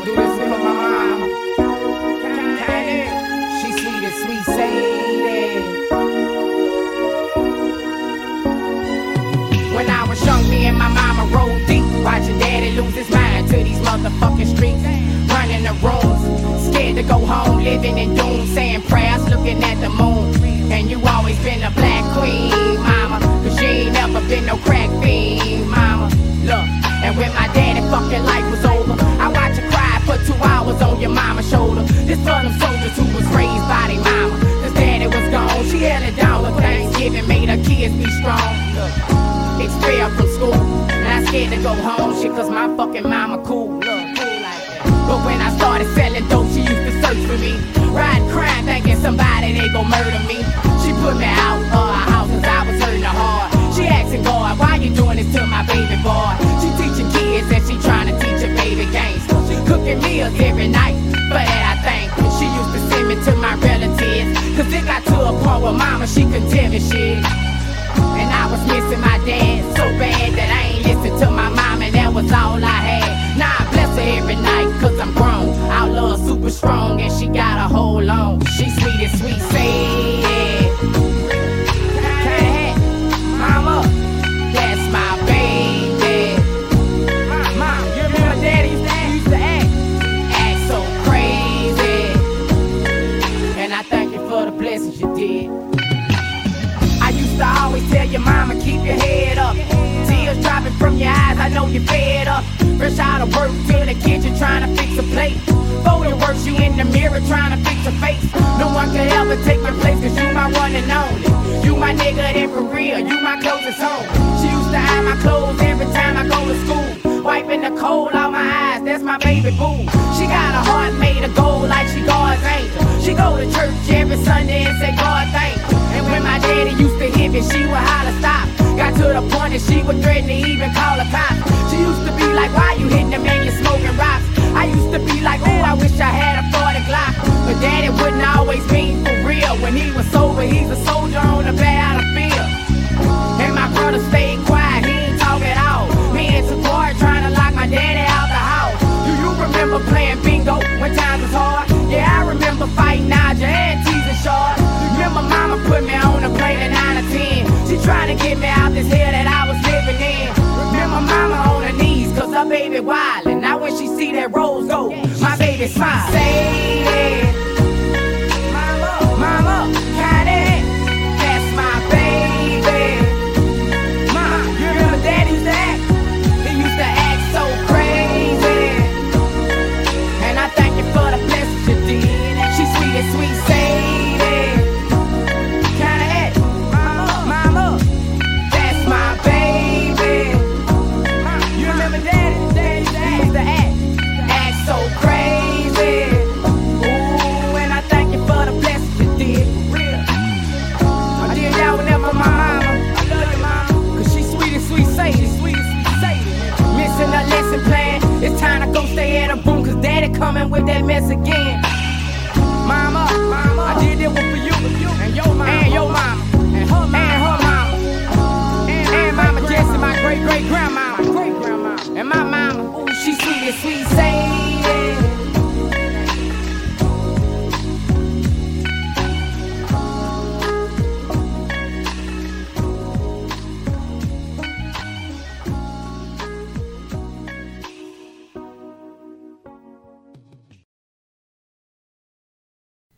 Adoecendo Go home, shit, cause my fucking mama cool. Look. But when I started selling dope, she used to search for me. Riding crime, thinking somebody they gon' murder me. She put me out of her house cause I was hurting her hard. She asking God, why you doing this to my baby boy? She teaching kids and she trying to teach a baby games. She cooking meals every night, for that I thank her. She used to send me to my relatives, cause it got to a point where mama, she me shit. Mama, keep your head up. Tears dropping from your eyes, I know you're fed up. Fresh out of work to the kitchen trying to fix a plate. Go to work, you in the mirror trying to fix your face. No one could ever take your place, cause you my one and only. You my nigga that for real, you my closest home. She used to iron my clothes every time I go to school. Wiping the cold out my eyes, that's my baby boo. She got a heart made of gold like she God's angel. She go to church every Sunday and say, God thank you. And when my daddy used to hit me, she would holler Remember fighting Naja and teasing Shard. Remember mama put me on a plane at 9 or 10. She trying to get me out this hell that I was living in. Remember mama on her knees, cause her baby wildin'. Now when she see that rose go, my baby smile. Say that mess again.